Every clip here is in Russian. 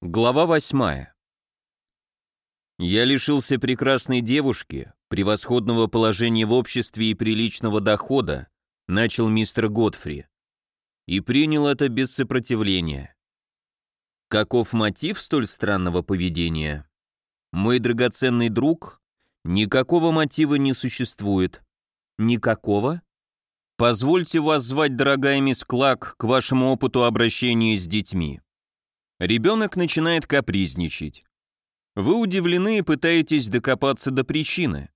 Глава восьмая. Я лишился прекрасной девушки, превосходного положения в обществе и приличного дохода, начал мистер Годфри, и принял это без сопротивления. Каков мотив столь странного поведения? Мой драгоценный друг, никакого мотива не существует. Никакого? Позвольте вас звать, дорогая мисс Клак, к вашему опыту обращения с детьми. Ребенок начинает капризничать. Вы удивлены и пытаетесь докопаться до причины.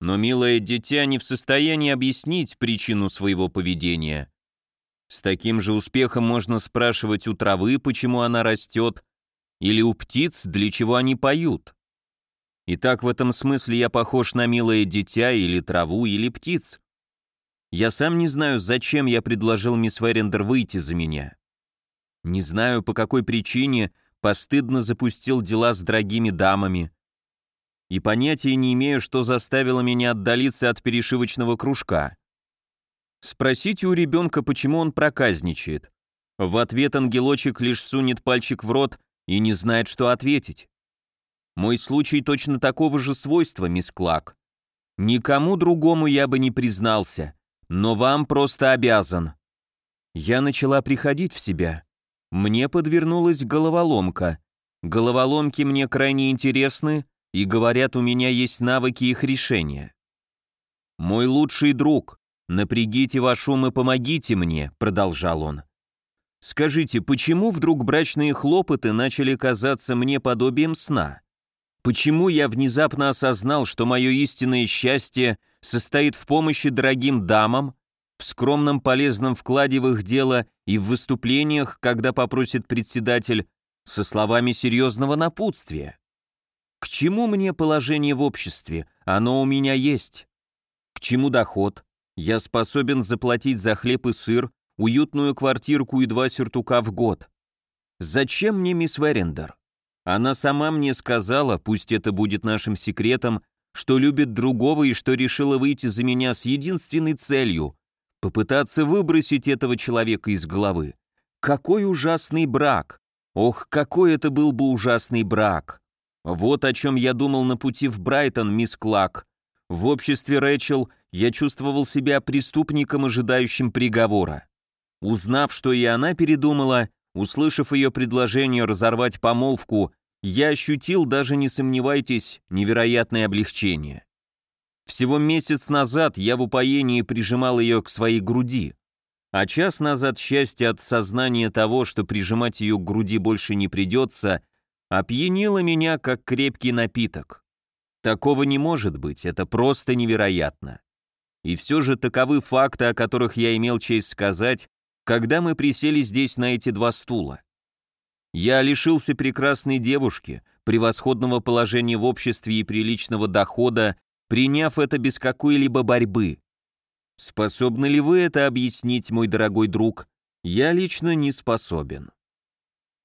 Но милое дитя не в состоянии объяснить причину своего поведения. С таким же успехом можно спрашивать у травы, почему она растет, или у птиц, для чего они поют. Итак, в этом смысле я похож на милое дитя или траву, или птиц. Я сам не знаю, зачем я предложил мисс Верендер выйти за меня. Не знаю, по какой причине постыдно запустил дела с дорогими дамами. И понятия не имею, что заставило меня отдалиться от перешивочного кружка. Спросите у ребенка, почему он проказничает. В ответ ангелочек лишь сунет пальчик в рот и не знает, что ответить. Мой случай точно такого же свойства, мисс Клак. Никому другому я бы не признался, но вам просто обязан. Я начала приходить в себя. Мне подвернулась головоломка. Головоломки мне крайне интересны, и говорят, у меня есть навыки их решения. «Мой лучший друг, напрягите ваш ум и помогите мне», — продолжал он. «Скажите, почему вдруг брачные хлопоты начали казаться мне подобием сна? Почему я внезапно осознал, что мое истинное счастье состоит в помощи дорогим дамам, в скромном полезном вкладе в их дело и в выступлениях, когда попросит председатель, со словами серьезного напутствия. К чему мне положение в обществе? Оно у меня есть. К чему доход? Я способен заплатить за хлеб и сыр, уютную квартирку и два сюртука в год. Зачем мне мисс Верендер? Она сама мне сказала, пусть это будет нашим секретом, что любит другого и что решила выйти за меня с единственной целью Попытаться выбросить этого человека из головы. Какой ужасный брак! Ох, какой это был бы ужасный брак! Вот о чем я думал на пути в Брайтон, мисс Клак. В обществе Рэчел я чувствовал себя преступником, ожидающим приговора. Узнав, что и она передумала, услышав ее предложение разорвать помолвку, я ощутил, даже не сомневайтесь, невероятное облегчение. Всего месяц назад я в упоении прижимал ее к своей груди, а час назад счастье от сознания того, что прижимать ее к груди больше не придется, опьянило меня, как крепкий напиток. Такого не может быть, это просто невероятно. И все же таковы факты, о которых я имел честь сказать, когда мы присели здесь на эти два стула. Я лишился прекрасной девушки, превосходного положения в обществе и приличного дохода, приняв это без какой-либо борьбы. Способны ли вы это объяснить, мой дорогой друг? Я лично не способен.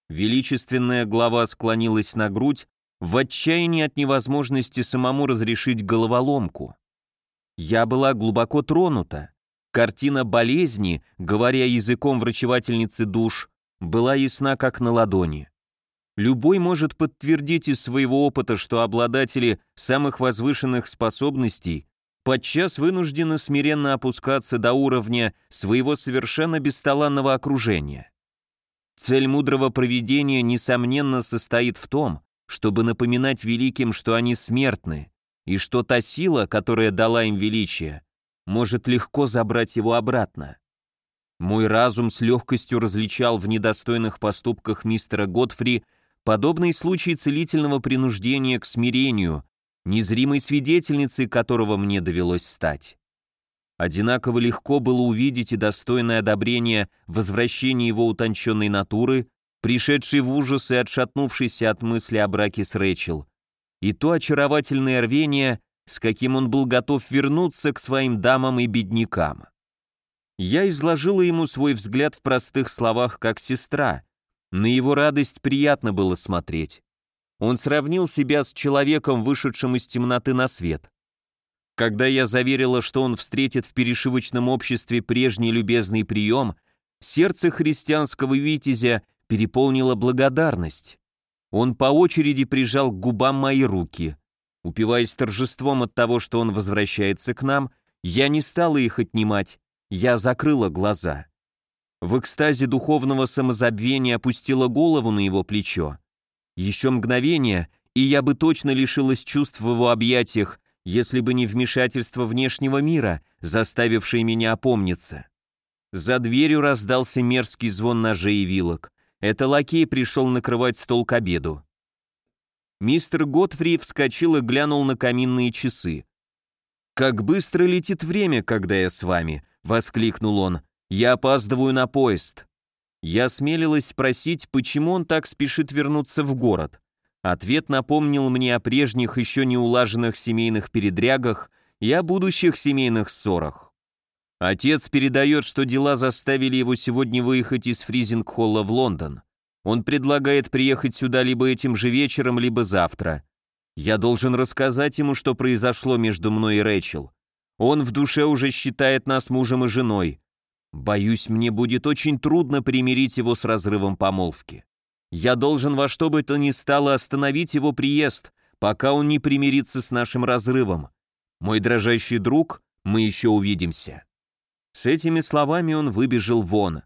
Величественная глава склонилась на грудь в отчаянии от невозможности самому разрешить головоломку. Я была глубоко тронута. Картина болезни, говоря языком врачевательницы душ, была ясна как на ладони. Любой может подтвердить из своего опыта, что обладатели самых возвышенных способностей подчас вынуждены смиренно опускаться до уровня своего совершенно бесталанного окружения. Цель мудрого проведения, несомненно, состоит в том, чтобы напоминать великим, что они смертны, и что та сила, которая дала им величие, может легко забрать его обратно. Мой разум с легкостью различал в недостойных поступках мистера Готфри Подобный случай целительного принуждения к смирению, незримой свидетельницей которого мне довелось стать. Одинаково легко было увидеть и достойное одобрение возвращения его утонченной натуры, пришедшей в ужас и отшатнувшейся от мысли о браке с Рэчел, и то очаровательное рвение, с каким он был готов вернуться к своим дамам и беднякам. Я изложила ему свой взгляд в простых словах как сестра, на его радость приятно было смотреть. Он сравнил себя с человеком, вышедшим из темноты на свет. Когда я заверила, что он встретит в перешивочном обществе прежний любезный прием, сердце христианского витязя переполнила благодарность. Он по очереди прижал к губам мои руки. Упиваясь торжеством от того, что он возвращается к нам, я не стала их отнимать, я закрыла глаза. В экстазе духовного самозабвения опустила голову на его плечо. Еще мгновение, и я бы точно лишилась чувств в его объятиях, если бы не вмешательство внешнего мира, заставившее меня опомниться. За дверью раздался мерзкий звон ножей и вилок. Это лакей пришел накрывать стол к обеду. Мистер Готфри вскочил и глянул на каминные часы. «Как быстро летит время, когда я с вами!» — воскликнул он. «Я опаздываю на поезд». Я смелилась спросить, почему он так спешит вернуться в город. Ответ напомнил мне о прежних еще не улаженных семейных передрягах и о будущих семейных ссорах. Отец передает, что дела заставили его сегодня выехать из Фризинг-холла в Лондон. Он предлагает приехать сюда либо этим же вечером, либо завтра. Я должен рассказать ему, что произошло между мной и Рэйчел. Он в душе уже считает нас мужем и женой. Боюсь, мне будет очень трудно примирить его с разрывом помолвки. Я должен во что бы то ни стало остановить его приезд, пока он не примирится с нашим разрывом. Мой дрожащий друг, мы еще увидимся. С этими словами он выбежал вон.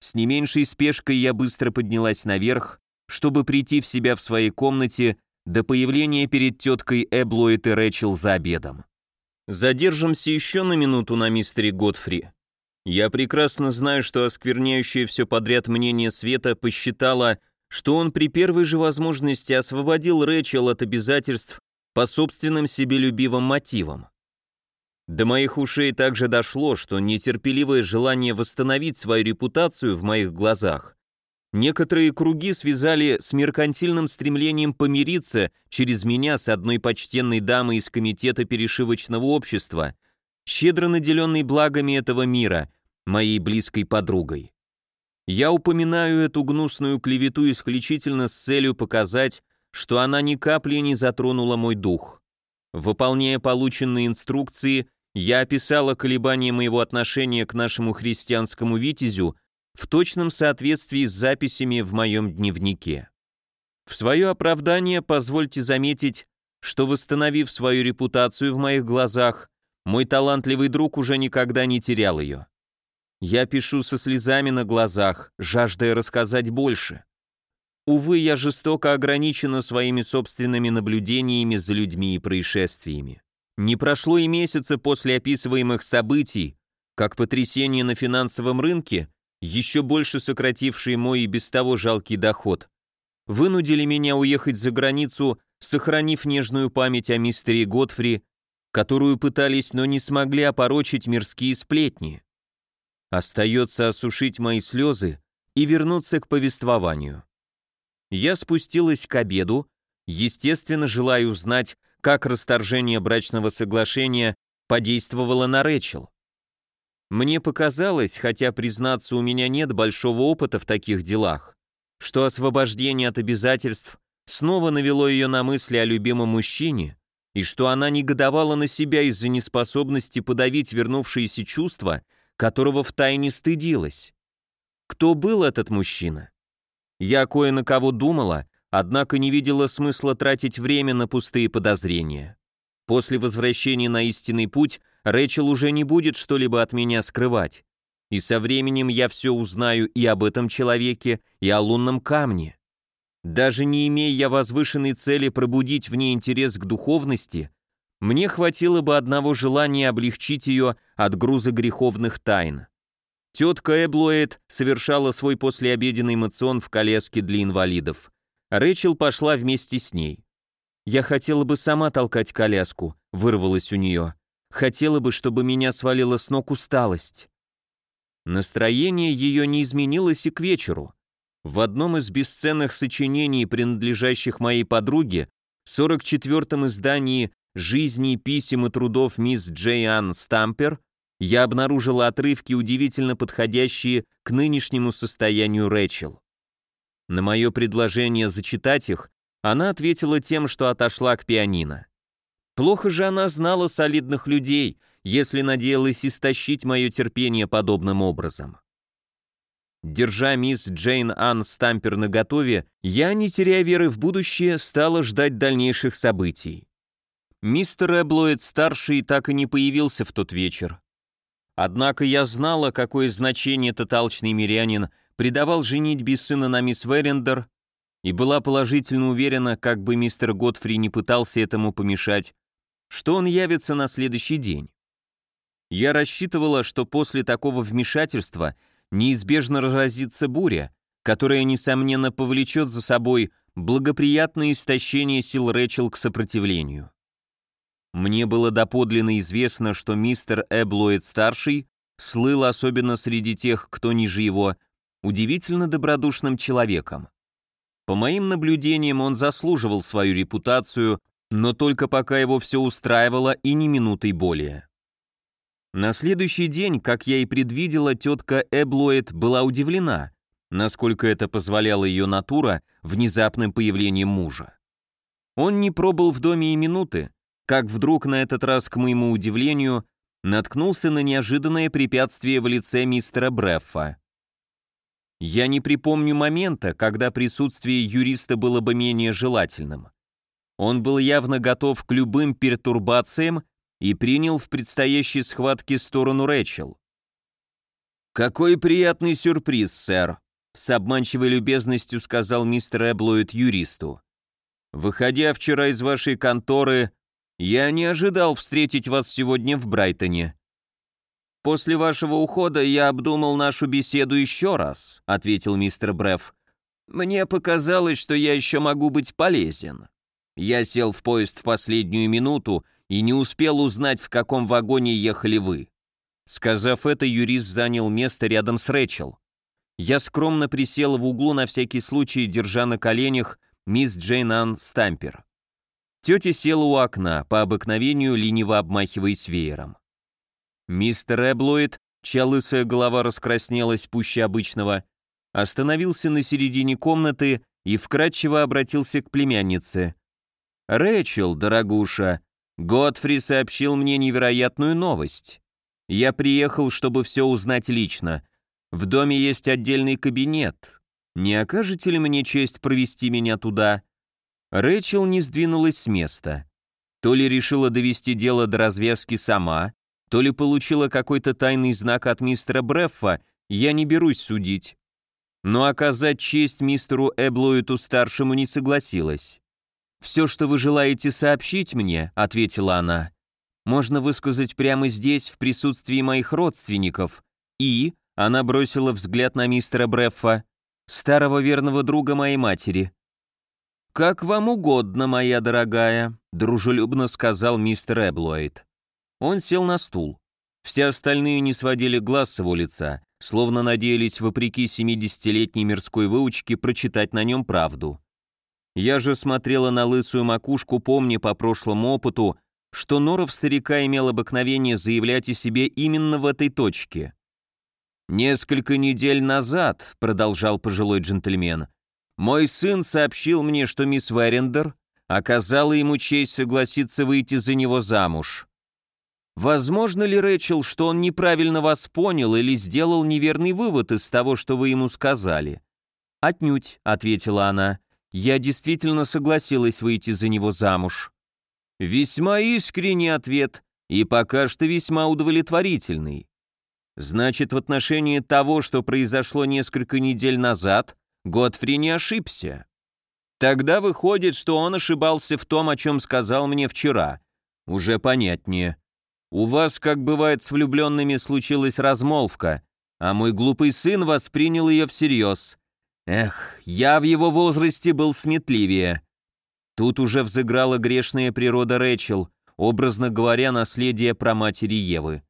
С не меньшей спешкой я быстро поднялась наверх, чтобы прийти в себя в своей комнате до появления перед теткой Эблоид и Рэчел за обедом. Задержимся еще на минуту на мистере Годфри. Я прекрасно знаю, что оскверняющее все подряд мнение Света посчитала, что он при первой же возможности освободил Рэчел от обязательств по собственным себелюбивым мотивам. До моих ушей также дошло, что нетерпеливое желание восстановить свою репутацию в моих глазах некоторые круги связали с меркантильным стремлением помириться через меня с одной почтенной дамой из комитета перешивочного общества, щедро наделенной благами этого мира, моей близкой подругой. Я упоминаю эту гнусную клевету исключительно с целью показать, что она ни капли не затронула мой дух. Выполняя полученные инструкции, я описала колебания моего отношения к нашему христианскому витязю в точном соответствии с записями в моем дневнике. В свое оправдание позвольте заметить, что восстановив свою репутацию в моих глазах, мой талантливый друг уже никогда не терял ее. Я пишу со слезами на глазах, жаждая рассказать больше. Увы, я жестоко ограничена своими собственными наблюдениями за людьми и происшествиями. Не прошло и месяца после описываемых событий, как потрясение на финансовом рынке, еще больше сократившие мой и без того жалкий доход, вынудили меня уехать за границу, сохранив нежную память о мистере Готфри, которую пытались, но не смогли опорочить мирские сплетни. Остается осушить мои слезы и вернуться к повествованию. Я спустилась к обеду, естественно, желая узнать, как расторжение брачного соглашения подействовало на Рэчел. Мне показалось, хотя, признаться, у меня нет большого опыта в таких делах, что освобождение от обязательств снова навело ее на мысли о любимом мужчине, и что она негодовала на себя из-за неспособности подавить вернувшиеся чувства, которого втайне стыдилась. Кто был этот мужчина? Я кое на кого думала, однако не видела смысла тратить время на пустые подозрения. После возвращения на истинный путь Рэчел уже не будет что-либо от меня скрывать. И со временем я все узнаю и об этом человеке, и о лунном камне. Даже не имея я возвышенной цели пробудить в ней интерес к духовности, мне хватило бы одного желания облегчить ее от груза греховных тайн. Тетка Эблуэт совершала свой послеобеденный мацион в коляске для инвалидов. Рэчел пошла вместе с ней. «Я хотела бы сама толкать коляску», — вырвалась у нее. «Хотела бы, чтобы меня свалила с ног усталость». Настроение ее не изменилось и к вечеру. В одном из бесценных сочинений, принадлежащих моей подруге, 44-м издании «Жизни, писем и трудов мисс Джей Анн Стампер», я обнаружила отрывки, удивительно подходящие к нынешнему состоянию Рэчел. На мое предложение зачитать их, она ответила тем, что отошла к пианино. Плохо же она знала солидных людей, если надеялась истощить мое терпение подобным образом. Держа мисс Джейн Анн Стампер наготове, я, не теряя веры в будущее, стала ждать дальнейших событий. Мистер Эблоид-старший так и не появился в тот вечер. Однако я знала, какое значение этот алчный мирянин придавал женитьбе сына на мисс Верендер, и была положительно уверена, как бы мистер Готфри не пытался этому помешать, что он явится на следующий день. Я рассчитывала, что после такого вмешательства неизбежно разразится буря, которая, несомненно, повлечет за собой благоприятное истощение сил Рэчел к сопротивлению. Мне было доподлинно известно, что мистер Эблоид-старший слыл особенно среди тех, кто ниже его, удивительно добродушным человеком. По моим наблюдениям, он заслуживал свою репутацию, но только пока его все устраивало и ни минутой более. На следующий день, как я и предвидела, тетка Эблоид была удивлена, насколько это позволяла ее натура внезапным появлением мужа. Он не пробыл в доме и минуты, как вдруг на этот раз, к моему удивлению, наткнулся на неожиданное препятствие в лице мистера Бреффа. Я не припомню момента, когда присутствие юриста было бы менее желательным. Он был явно готов к любым пертурбациям и принял в предстоящей схватке сторону Рэчел. «Какой приятный сюрприз, сэр», — с обманчивой любезностью сказал мистер Эблоид юристу. «Выходя вчера из вашей конторы, «Я не ожидал встретить вас сегодня в Брайтоне». «После вашего ухода я обдумал нашу беседу еще раз», — ответил мистер Бреф. «Мне показалось, что я еще могу быть полезен. Я сел в поезд в последнюю минуту и не успел узнать, в каком вагоне ехали вы». Сказав это, юрист занял место рядом с Рэчел. Я скромно присел в углу на всякий случай, держа на коленях мисс Джейн Анн Стампер. Тетя села у окна, по обыкновению лениво обмахиваясь веером. Мистер Эблоид, чья лысая голова раскраснелась пуще обычного, остановился на середине комнаты и вкратчиво обратился к племяннице. «Рэчел, дорогуша, Готфри сообщил мне невероятную новость. Я приехал, чтобы все узнать лично. В доме есть отдельный кабинет. Не окажете ли мне честь провести меня туда?» Рэчел не сдвинулась с места. То ли решила довести дело до развязки сама, то ли получила какой-то тайный знак от мистера Бреффа, я не берусь судить. Но оказать честь мистеру Эблоиту-старшему не согласилась. «Все, что вы желаете сообщить мне», — ответила она, — «можно высказать прямо здесь, в присутствии моих родственников». И, она бросила взгляд на мистера Бреффа, старого верного друга моей матери. «Как вам угодно, моя дорогая», — дружелюбно сказал мистер Эблоид. Он сел на стул. Все остальные не сводили глаз с его лица, словно надеялись, вопреки 70-летней мирской выучке, прочитать на нем правду. Я же смотрела на лысую макушку, помня по прошлому опыту, что Норов старика имел обыкновение заявлять о себе именно в этой точке. «Несколько недель назад», — продолжал пожилой джентльмен, — мой сын сообщил мне, что мисс Верендер оказала ему честь согласиться выйти за него замуж. Возможно ли, Рэчел, что он неправильно вас понял или сделал неверный вывод из того, что вы ему сказали? Отнюдь, ответила она. Я действительно согласилась выйти за него замуж. Весьма искренний ответ и пока что весьма удовлетворительный. Значит, в отношении того, что произошло несколько недель назад, Готфри не ошибся. Тогда выходит, что он ошибался в том, о чем сказал мне вчера. Уже понятнее. У вас, как бывает с влюбленными, случилась размолвка, а мой глупый сын воспринял ее всерьез. Эх, я в его возрасте был сметливее. Тут уже взыграла грешная природа Рэчел, образно говоря, наследие про матери Евы.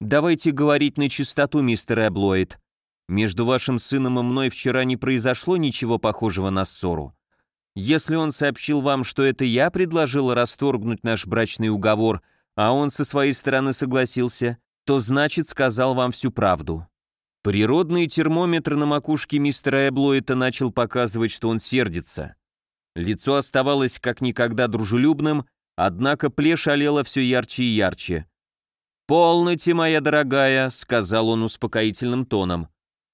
«Давайте говорить на чистоту, мистер Эблоид. Между вашим сыном и мной вчера не произошло ничего похожего на ссору. Если он сообщил вам, что это я предложила расторгнуть наш брачный уговор, а он со своей стороны согласился, то значит сказал вам всю правду. Природный термометр на макушке мистера Эблоита начал показывать, что он сердится. Лицо оставалось как никогда дружелюбным, однако плешь олела все ярче и ярче. «Полноте, моя дорогая», — сказал он успокоительным тоном.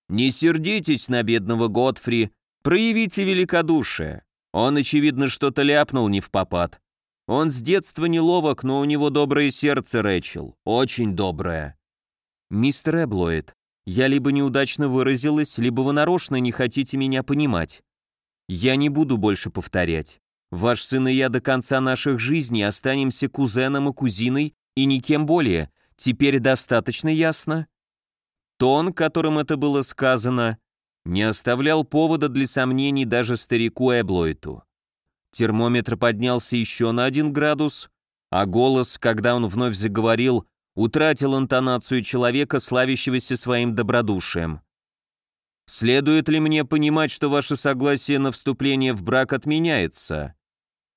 Не сердитесь на бедного Готфри, проявите великодушие. Он, очевидно, что-то ляпнул не в попад. Он с детства неловок, но у него доброе сердце, Рэчел, очень доброе. Мистер Эблоид, я либо неудачно выразилась, либо вы нарочно не хотите меня понимать. Я не буду больше повторять. Ваш сын и я до конца наших жизней останемся кузеном и кузиной, и никем более. Теперь достаточно ясно?» Тон, которым это было сказано, не оставлял повода для сомнений даже старику Эблойту. Термометр поднялся еще на один градус, а голос, когда он вновь заговорил, утратил интонацию человека, славящегося своим добродушием. «Следует ли мне понимать, что ваше согласие на вступление в брак отменяется?»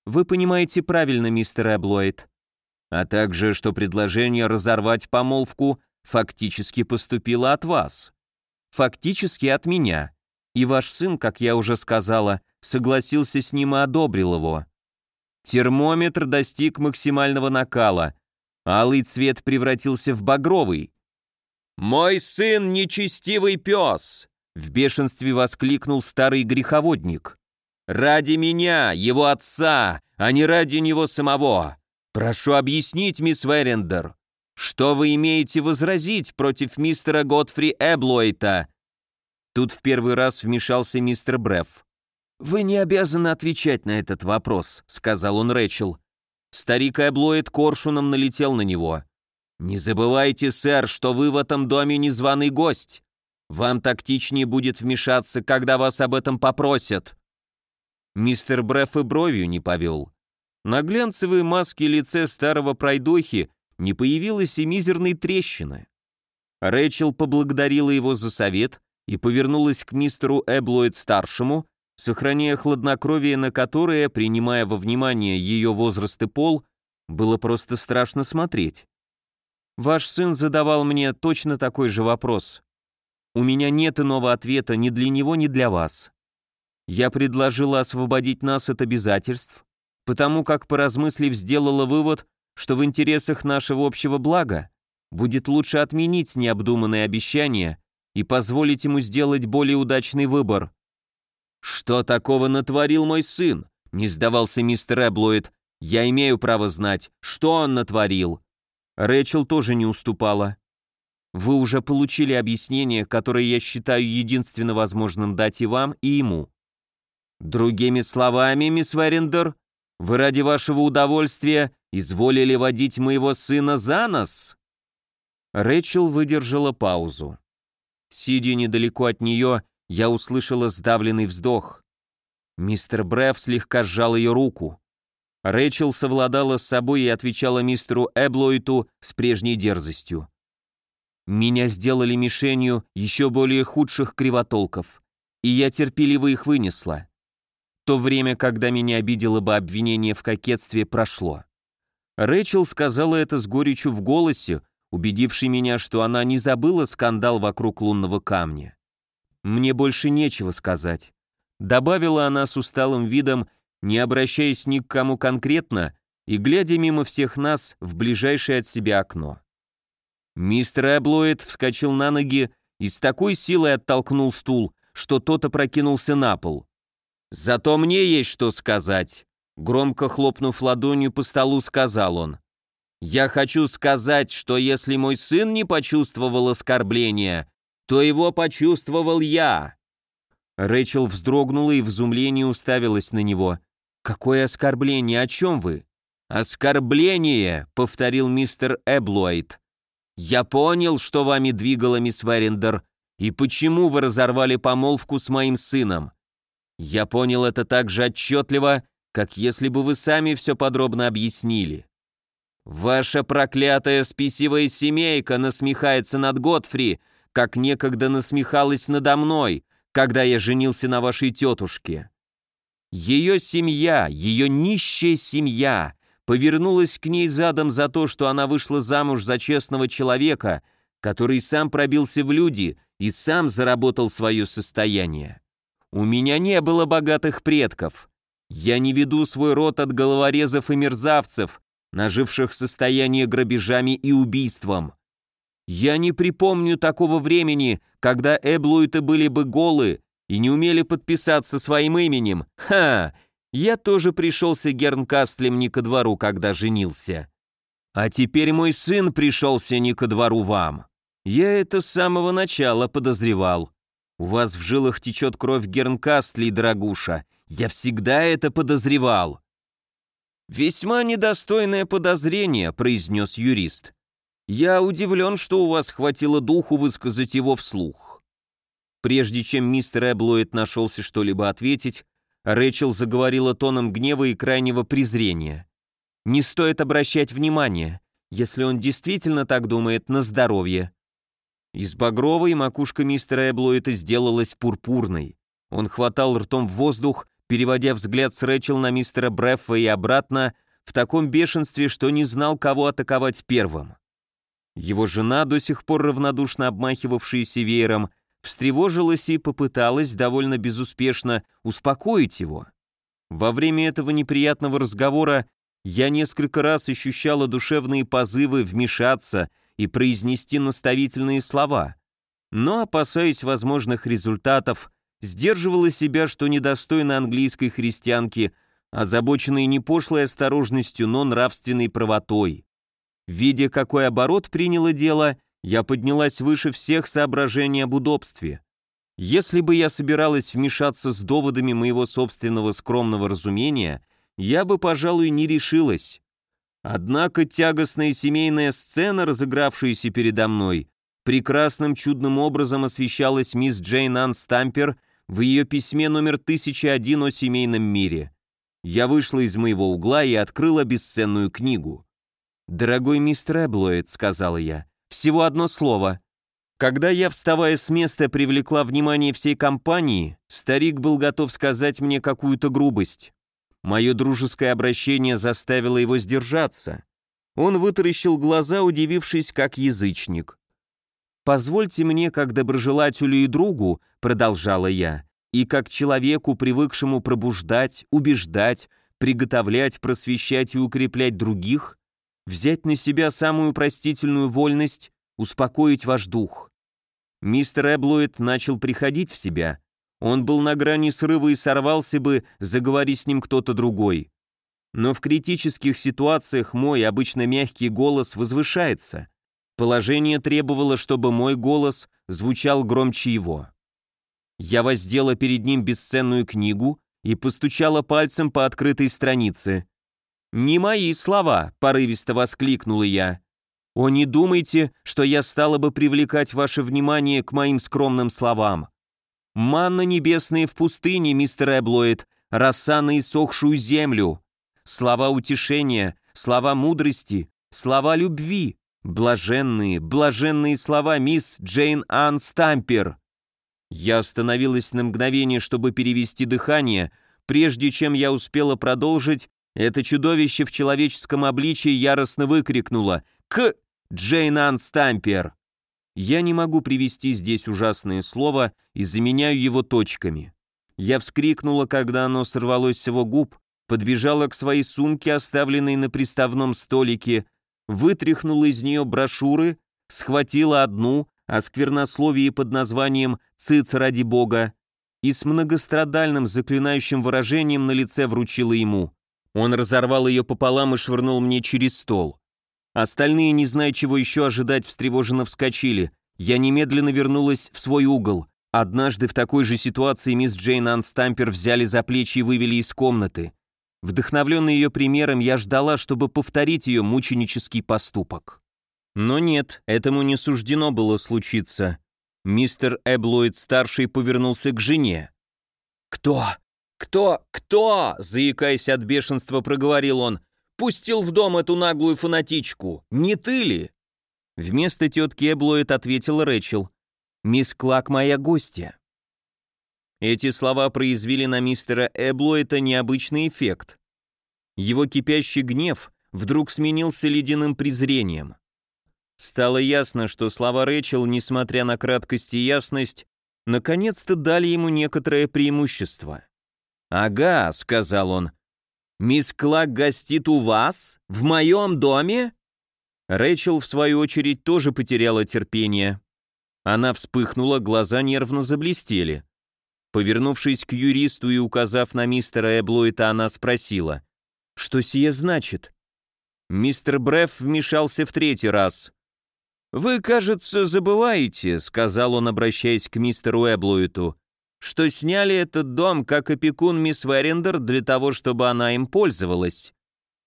«Вы понимаете правильно, мистер Эблойд», а также, что предложение разорвать помолвку фактически поступило от вас. Фактически от меня. И ваш сын, как я уже сказала, согласился с ним и одобрил его. Термометр достиг максимального накала. Алый цвет превратился в багровый. «Мой сын — нечестивый пес!» — в бешенстве воскликнул старый греховодник. «Ради меня, его отца, а не ради него самого! Прошу объяснить, мисс Верендер, что вы имеете возразить против мистера Готфри Эблойта?» Тут в первый раз вмешался мистер Бреф. «Вы не обязаны отвечать на этот вопрос», — сказал он Рэчел. Старик Эблойд коршуном налетел на него. «Не забывайте, сэр, что вы в этом доме незваный гость. Вам тактичнее будет вмешаться, когда вас об этом попросят». Мистер Бреф и бровью не повел. На глянцевой маске лице старого пройдохи не появилась и мизерной трещины. Рэчел поблагодарила его за совет и повернулась к мистеру Эблоид-старшему, сохраняя хладнокровие, на которое, принимая во внимание ее возраст и пол, было просто страшно смотреть. «Ваш сын задавал мне точно такой же вопрос. У меня нет иного ответа ни для него, ни для вас. Я предложила освободить нас от обязательств, потому как, поразмыслив, сделала вывод, что в интересах нашего общего блага будет лучше отменить необдуманные обещания и позволить ему сделать более удачный выбор. «Что такого натворил мой сын?» — не сдавался мистер Эблоид. «Я имею право знать, что он натворил». Рэчел тоже не уступала. «Вы уже получили объяснение, которое я считаю единственно возможным дать и вам, и ему». «Другими словами, мисс Верендер, вы ради вашего удовольствия изволили водить моего сына за нос?» Рэчел выдержала паузу. Сидя недалеко от нее, я услышала сдавленный вздох. Мистер Бреф слегка сжал ее руку. Рэчел совладала с собой и отвечала мистеру Эблойту с прежней дерзостью. «Меня сделали мишенью еще более худших кривотолков, и я терпеливо их вынесла. То время, когда меня обидело бы обвинение в кокетстве, прошло. Рэчел сказала это с горечью в голосе, убедивший меня, что она не забыла скандал вокруг лунного камня. Мне больше нечего сказать. Добавила она с усталым видом, не обращаясь ни к кому конкретно и глядя мимо всех нас в ближайшее от себя окно. Мистер Эблоид вскочил на ноги и с такой силой оттолкнул стул, что тот опрокинулся на пол. «Зато мне есть что сказать», — громко хлопнув ладонью по столу, сказал он. «Я хочу сказать, что если мой сын не почувствовал оскорбления, то его почувствовал я». Рэчел вздрогнула и в изумлении уставилась на него. «Какое оскорбление? О чем вы?» «Оскорбление», — повторил мистер Эблуайт. «Я понял, что вами двигала мисс Верендер, и почему вы разорвали помолвку с моим сыном. Я понял это так же отчетливо, как если бы вы сами все подробно объяснили. Ваша проклятая спесивая семейка насмехается над Готфри, как некогда насмехалась надо мной, когда я женился на вашей тетушке. Ее семья, ее нищая семья, повернулась к ней задом за то, что она вышла замуж за честного человека, который сам пробился в люди и сам заработал свое состояние. У меня не было богатых предков. Я не веду свой род от головорезов и мерзавцев, наживших состояние грабежами и убийством. Я не припомню такого времени, когда Эблуиты были бы голы и не умели подписаться своим именем. Ха! Я тоже пришелся Гернкастлем не ко двору, когда женился. А теперь мой сын пришелся не ко двору вам. Я это с самого начала подозревал. У вас в жилах течет кровь Гернкастлей, дорогуша. Я всегда это подозревал. «Весьма недостойное подозрение», — произнес юрист. «Я удивлен, что у вас хватило духу высказать его вслух». Прежде чем мистер Эблоид нашелся что-либо ответить, Рэчел заговорила тоном гнева и крайнего презрения. «Не стоит обращать внимания, если он действительно так думает, на здоровье». Из багровой макушка мистера Эблоита сделалась пурпурной. Он хватал ртом в воздух, переводя взгляд с Рэчел на мистера Бреффа и обратно, в таком бешенстве, что не знал, кого атаковать первым. Его жена, до сих пор равнодушно обмахивавшаяся веером, встревожилась и попыталась довольно безуспешно успокоить его. Во время этого неприятного разговора я несколько раз ощущала душевные позывы вмешаться и произнести наставительные слова, но, опасаясь возможных результатов, сдерживала себя, что недостойно английской христианки, озабоченной не пошлой осторожностью, но нравственной правотой. Видя, какой оборот приняло дело, я поднялась выше всех соображений об удобстве. Если бы я собиралась вмешаться с доводами моего собственного скромного разумения, я бы, пожалуй, не решилась. Однако тягостная семейная сцена, разыгравшаяся передо мной, прекрасным чудным образом освещалась мисс Джейн Анн Стампер в ее письме номер 1001 о семейном мире. Я вышла из моего угла и открыла бесценную книгу. «Дорогой мистер Эблоид», — сказала я, — «всего одно слово». Когда я, вставая с места, привлекла внимание всей компании, старик был готов сказать мне какую-то грубость. Мое дружеское обращение заставило его сдержаться. Он вытаращил глаза, удивившись, как язычник. «Позвольте мне, как доброжелателю и другу», — продолжала я, «и как человеку, привыкшему пробуждать, убеждать, приготовлять, просвещать и укреплять других, взять на себя самую простительную вольность, успокоить ваш дух. Мистер Эблуэт начал приходить в себя. Он был на грани срыва и сорвался бы, заговори с ним кто-то другой. Но в критических ситуациях мой обычно мягкий голос возвышается. Положение требовало, чтобы мой голос звучал громче его. Я воздела перед ним бесценную книгу и постучала пальцем по открытой странице. «Не мои слова», — порывисто воскликнула я. «О, не думайте, что я стала бы привлекать ваше внимание к моим скромным словам. Манна небесная в пустыне, мистер Эблоид, роса на иссохшую землю. Слова утешения, слова мудрости, слова любви, блаженные, блаженные слова мисс Джейн Анн Стампер». Я остановилась на мгновение, чтобы перевести дыхание, прежде чем я успела продолжить, это чудовище в человеческом обличии яростно выкрикнуло «К! Джейн Ан Стампер!» Я не могу привести здесь ужасное слово и заменяю его точками. Я вскрикнула, когда оно сорвалось с его губ, подбежала к своей сумке, оставленной на приставном столике, вытряхнула из нее брошюры, схватила одну о сквернословии под названием «Цыц ради Бога» и с многострадальным заклинающим выражением на лице вручила ему. Он разорвал ее пополам и швырнул мне через стол. Остальные, не зная, чего еще ожидать, встревоженно вскочили. Я немедленно вернулась в свой угол. Однажды в такой же ситуации мисс Джейн Анстампер взяли за плечи и вывели из комнаты. Вдохновленный ее примером, я ждала, чтобы повторить ее мученический поступок. Но нет, этому не суждено было случиться. Мистер Эблоид-старший повернулся к жене. «Кто? «Кто? Кто?» — заикаясь от бешенства, проговорил он. «Пустил в дом эту наглую фанатичку. Не ты ли?» Вместо тетки Эблоид ответил Рэчел. «Мисс Клак моя гостья». Эти слова произвели на мистера Эблоита необычный эффект. Его кипящий гнев вдруг сменился ледяным презрением. Стало ясно, что слова Рэчел, несмотря на краткость и ясность, наконец-то дали ему некоторое преимущество. «Ага», — сказал он. «Мисс Клак гостит у вас? В моем доме?» Рэйчел, в свою очередь, тоже потеряла терпение. Она вспыхнула, глаза нервно заблестели. Повернувшись к юристу и указав на мистера Эблуэта, она спросила, «Что сие значит?» Мистер Бреф вмешался в третий раз. «Вы, кажется, забываете», — сказал он, обращаясь к мистеру Эблуэту, «что сняли этот дом как опекун мисс Верендер для того, чтобы она им пользовалась».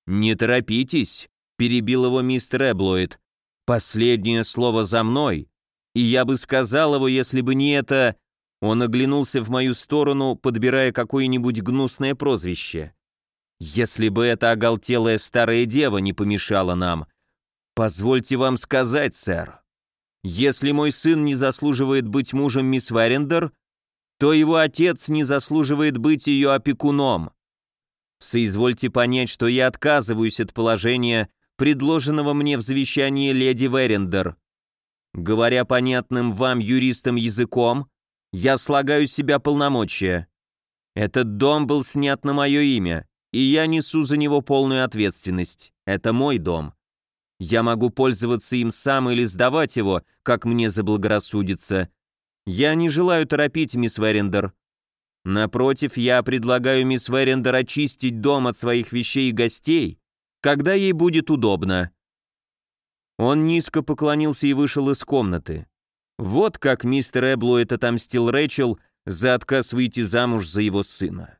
«Не торопитесь», — перебил его мистер Эблуэт. «Последнее слово за мной, и я бы сказал его, если бы не это...» Он оглянулся в мою сторону, подбирая какое-нибудь гнусное прозвище. «Если бы эта оголтелая старая дева не помешала нам. Позвольте вам сказать, сэр, если мой сын не заслуживает быть мужем мисс Варендер, то его отец не заслуживает быть ее опекуном. Соизвольте понять, что я отказываюсь от положения, предложенного мне в завещании леди Верендер. Говоря понятным вам юристам языком, я слагаю себя полномочия. Этот дом был снят на мое имя, и я несу за него полную ответственность. Это мой дом. Я могу пользоваться им сам или сдавать его, как мне заблагорассудится. Я не желаю торопить, мисс Верендер. Напротив, я предлагаю мисс Верендер очистить дом от своих вещей и гостей, когда ей будет удобно. Он низко поклонился и вышел из комнаты. Вот как мистер Эблуэт отомстил Рэчел за отказ выйти замуж за его сына.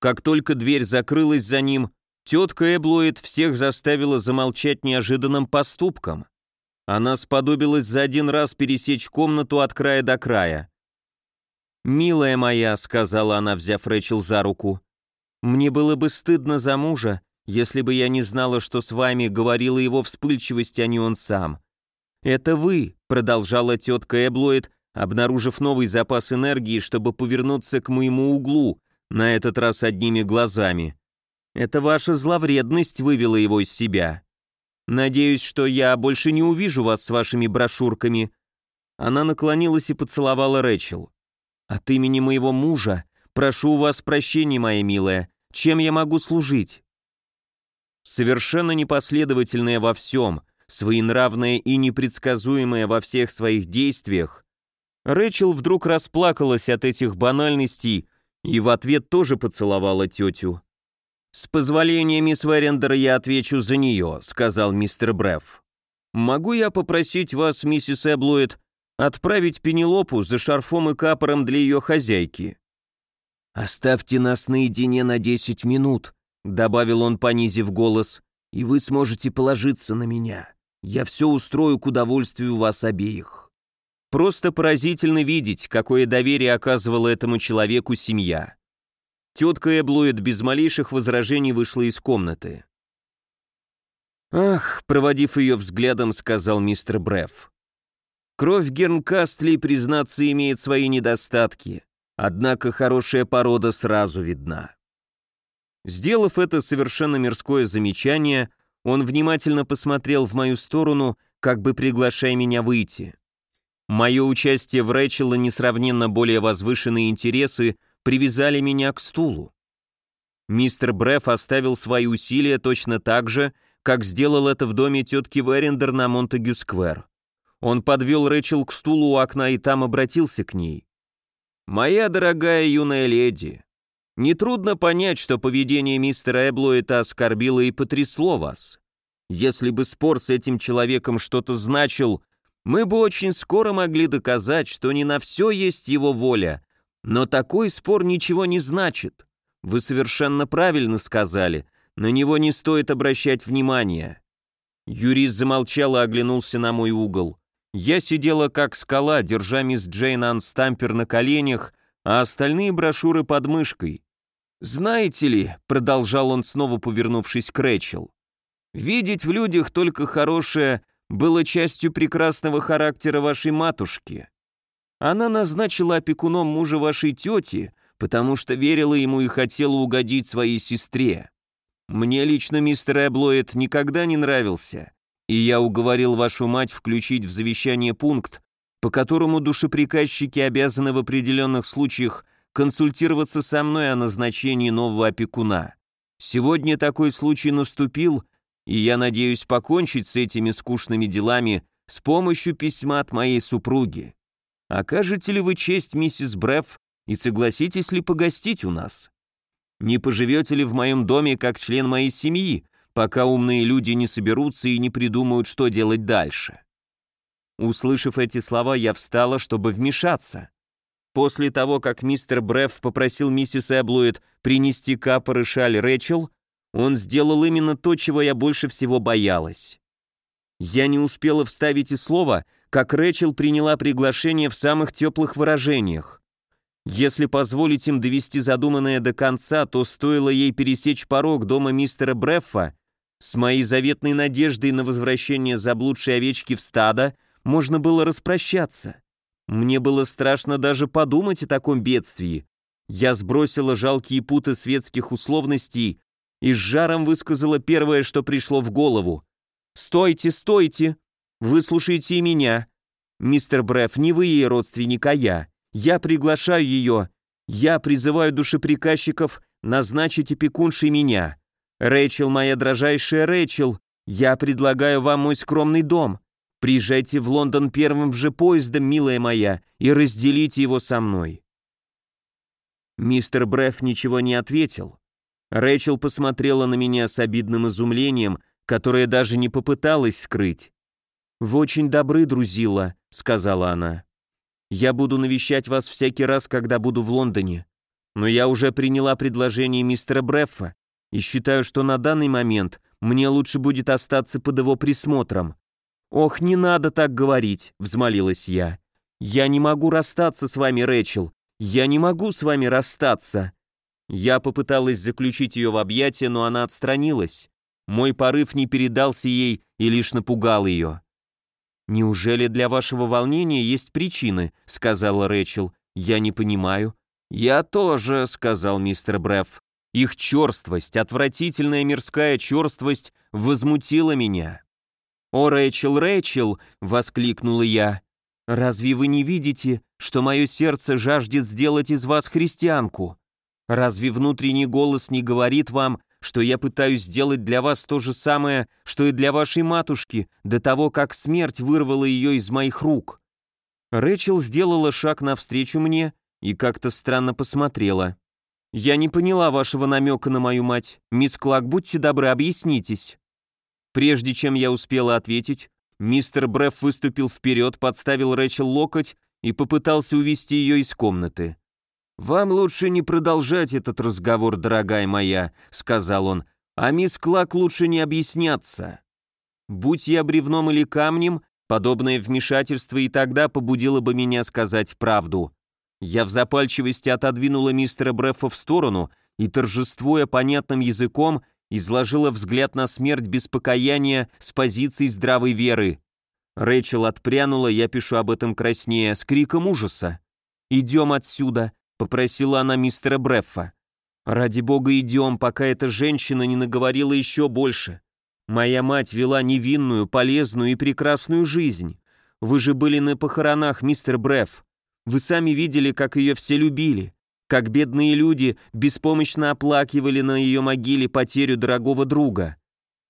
Как только дверь закрылась за ним, тетка Эблуэт всех заставила замолчать неожиданным поступком. Она сподобилась за один раз пересечь комнату от края до края. «Милая моя», — сказала она, взяв Рэчел за руку, — «мне было бы стыдно за мужа, если бы я не знала, что с вами говорила его вспыльчивость, а не он сам. «Это вы», — продолжала тетка Эблоид, обнаружив новый запас энергии, чтобы повернуться к моему углу, на этот раз одними глазами. «Это ваша зловредность вывела его из себя. Надеюсь, что я больше не увижу вас с вашими брошюрками». Она наклонилась и поцеловала Рэчел. «От имени моего мужа прошу у вас прощения, моя милая. Чем я могу служить?» Совершенно непоследовательная во всем, своенравная и непредсказуемая во всех своих действиях, Рэчел вдруг расплакалась от этих банальностей и в ответ тоже поцеловала тетю. «С позволения мисс Верендер я отвечу за нее», — сказал мистер Бреф. «Могу я попросить вас, миссис Эблуэт, отправить Пенелопу за шарфом и капором для ее хозяйки?» «Оставьте нас наедине на десять минут», — добавил он, понизив голос, — «и вы сможете положиться на меня. Я все устрою к удовольствию вас обеих. Просто поразительно видеть, какое доверие оказывала этому человеку семья. Тетка Эблует без малейших возражений вышла из комнаты. «Ах», — проводив ее взглядом, сказал мистер Бреф. «Кровь Гернкастли, признаться, имеет свои недостатки, однако хорошая порода сразу видна». Сделав это совершенно мирское замечание, он внимательно посмотрел в мою сторону, как бы приглашая меня выйти. Мое участие в Рэчел и несравненно более возвышенные интересы привязали меня к стулу. Мистер Бреф оставил свои усилия точно так же, как сделал это в доме тетки Верендер на Монтегю-сквер. Он подвел Рэчел к стулу у окна и там обратился к ней. «Моя дорогая юная леди, Нетрудно понять, что поведение мистера Эблуэта оскорбило и потрясло вас. Если бы спор с этим человеком что-то значил, мы бы очень скоро могли доказать, что не на все есть его воля. Но такой спор ничего не значит. Вы совершенно правильно сказали, на него не стоит обращать внимания. Юрист замолчал и оглянулся на мой угол. Я сидела как скала, держа мисс Джейн Анстампер на коленях, а остальные брошюры под мышкой. «Знаете ли», — продолжал он, снова повернувшись к Рэчел, «видеть в людях только хорошее было частью прекрасного характера вашей матушки. Она назначила опекуном мужа вашей тети, потому что верила ему и хотела угодить своей сестре. Мне лично мистер Эблоид никогда не нравился, и я уговорил вашу мать включить в завещание пункт, по которому душеприказчики обязаны в определенных случаях консультироваться со мной о назначении нового опекуна. Сегодня такой случай наступил, и я надеюсь покончить с этими скучными делами с помощью письма от моей супруги. Окажете ли вы честь, миссис Бреф, и согласитесь ли погостить у нас? Не поживете ли в моем доме как член моей семьи, пока умные люди не соберутся и не придумают, что делать дальше?» Услышав эти слова, я встала, чтобы вмешаться. После того, как мистер Бреф попросил миссис Эблуэт принести капор и шаль Рэчел, он сделал именно то, чего я больше всего боялась. Я не успела вставить и слова, как Рэчел приняла приглашение в самых теплых выражениях. Если позволить им довести задуманное до конца, то стоило ей пересечь порог дома мистера Бреффа, с моей заветной надеждой на возвращение заблудшей овечки в стадо можно было распрощаться. Мне было страшно даже подумать о таком бедствии. Я сбросила жалкие путы светских условностей и с жаром высказала первое, что пришло в голову. «Стойте, стойте! Выслушайте меня. Мистер Бреф, не вы ей родственник, а я. Я приглашаю ее. Я призываю душеприказчиков назначить опекуншей меня. Рэйчел, моя дрожайшая Рэйчел, я предлагаю вам мой скромный дом. Приезжайте в Лондон первым же поездом, милая моя, и разделите его со мной». Мистер Бреф ничего не ответил. Рэйчел посмотрела на меня с обидным изумлением, которое даже не попыталась скрыть. «Вы очень добры, друзила», — сказала она. «Я буду навещать вас всякий раз, когда буду в Лондоне. Но я уже приняла предложение мистера Бреффа и считаю, что на данный момент мне лучше будет остаться под его присмотром. «Ох, не надо так говорить», — взмолилась я. «Я не могу расстаться с вами, Рэчел. Я не могу с вами расстаться». Я попыталась заключить ее в объятия, но она отстранилась. Мой порыв не передался ей и лишь напугал ее. «Неужели для вашего волнения есть причины?» — сказала Рэчел. «Я не понимаю». «Я тоже», — сказал мистер Брефф. «Их черствость, отвратительная мирская черствость возмутила меня. «О, Рэйчел, Рэйчел!» — воскликнула я. «Разве вы не видите, что мое сердце жаждет сделать из вас христианку? Разве внутренний голос не говорит вам, что я пытаюсь сделать для вас то же самое, что и для вашей матушки, до того, как смерть вырвала ее из моих рук?» Рэчел сделала шаг навстречу мне и как-то странно посмотрела. «Я не поняла вашего намека на мою мать. Мисс Клак, будьте добры, объяснитесь». Прежде чем я успела ответить, мистер Бреф выступил вперед, подставил Рэчел локоть и попытался увести ее из комнаты. «Вам лучше не продолжать этот разговор, дорогая моя», — сказал он, «а мисс Клак лучше не объясняться». Будь я бревном или камнем, подобное вмешательство и тогда побудило бы меня сказать правду. Я в запальчивости отодвинула мистера Брефа в сторону и, торжествуя понятным языком, изложила взгляд на смерть без покаяния с позиции здравой веры. Рэйчел отпрянула, я пишу об этом краснее, с криком ужаса. «Идем отсюда», — попросила она мистера Бреффа. «Ради бога идем, пока эта женщина не наговорила еще больше. Моя мать вела невинную, полезную и прекрасную жизнь. Вы же были на похоронах, мистер Брефф. Вы сами видели, как ее все любили как бедные люди беспомощно оплакивали на ее могиле потерю дорогого друга.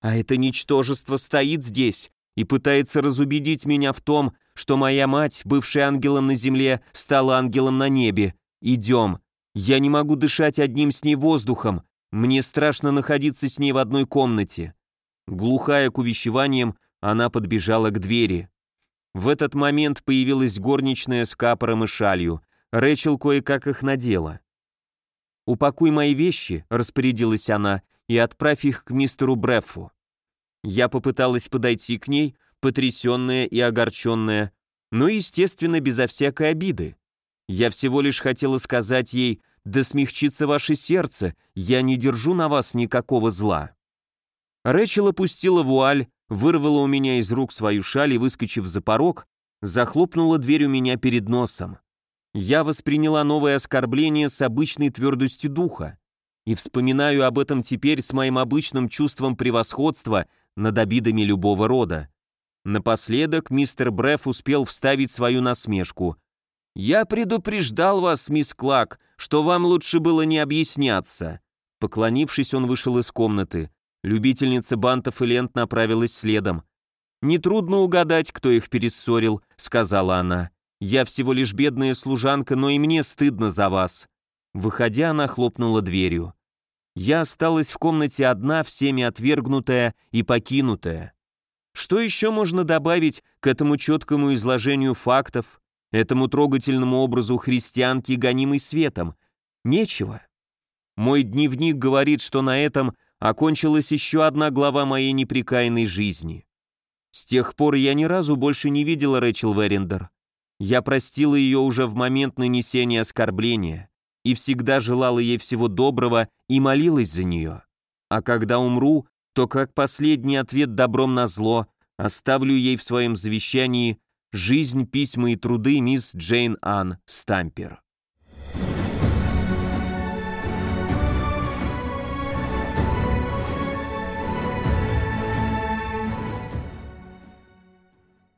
А это ничтожество стоит здесь и пытается разубедить меня в том, что моя мать, бывшая ангелом на земле, стала ангелом на небе. Идем. Я не могу дышать одним с ней воздухом. Мне страшно находиться с ней в одной комнате. Глухая к увещеваниям, она подбежала к двери. В этот момент появилась горничная с капором и шалью. Рэчел кое-как их надела. «Упакуй мои вещи», — распорядилась она, «и отправь их к мистеру Бреффу». Я попыталась подойти к ней, потрясенная и огорченная, но, естественно, безо всякой обиды. Я всего лишь хотела сказать ей, да смягчится ваше сердце, я не держу на вас никакого зла. Рэчел опустила вуаль, вырвала у меня из рук свою шаль и, выскочив за порог, захлопнула дверь у меня перед носом я восприняла новое оскорбление с обычной твердостью духа и вспоминаю об этом теперь с моим обычным чувством превосходства над обидами любого рода. Напоследок мистер Бреф успел вставить свою насмешку. «Я предупреждал вас, мисс Клак, что вам лучше было не объясняться». Поклонившись, он вышел из комнаты. Любительница бантов и лент направилась следом. «Нетрудно угадать, кто их перессорил», — сказала она. «Я всего лишь бедная служанка, но и мне стыдно за вас». Выходя, она хлопнула дверью. Я осталась в комнате одна, всеми отвергнутая и покинутая. Что еще можно добавить к этому четкому изложению фактов, этому трогательному образу христианки, гонимой светом? Нечего. Мой дневник говорит, что на этом окончилась еще одна глава моей неприкаянной жизни. С тех пор я ни разу больше не видела Рэчел Верендер. Я простила ее уже в момент нанесения оскорбления и всегда желала ей всего доброго и молилась за нее. А когда умру, то как последний ответ добром на зло оставлю ей в своем завещании жизнь, письма и труды мисс Джейн Анн Стампер.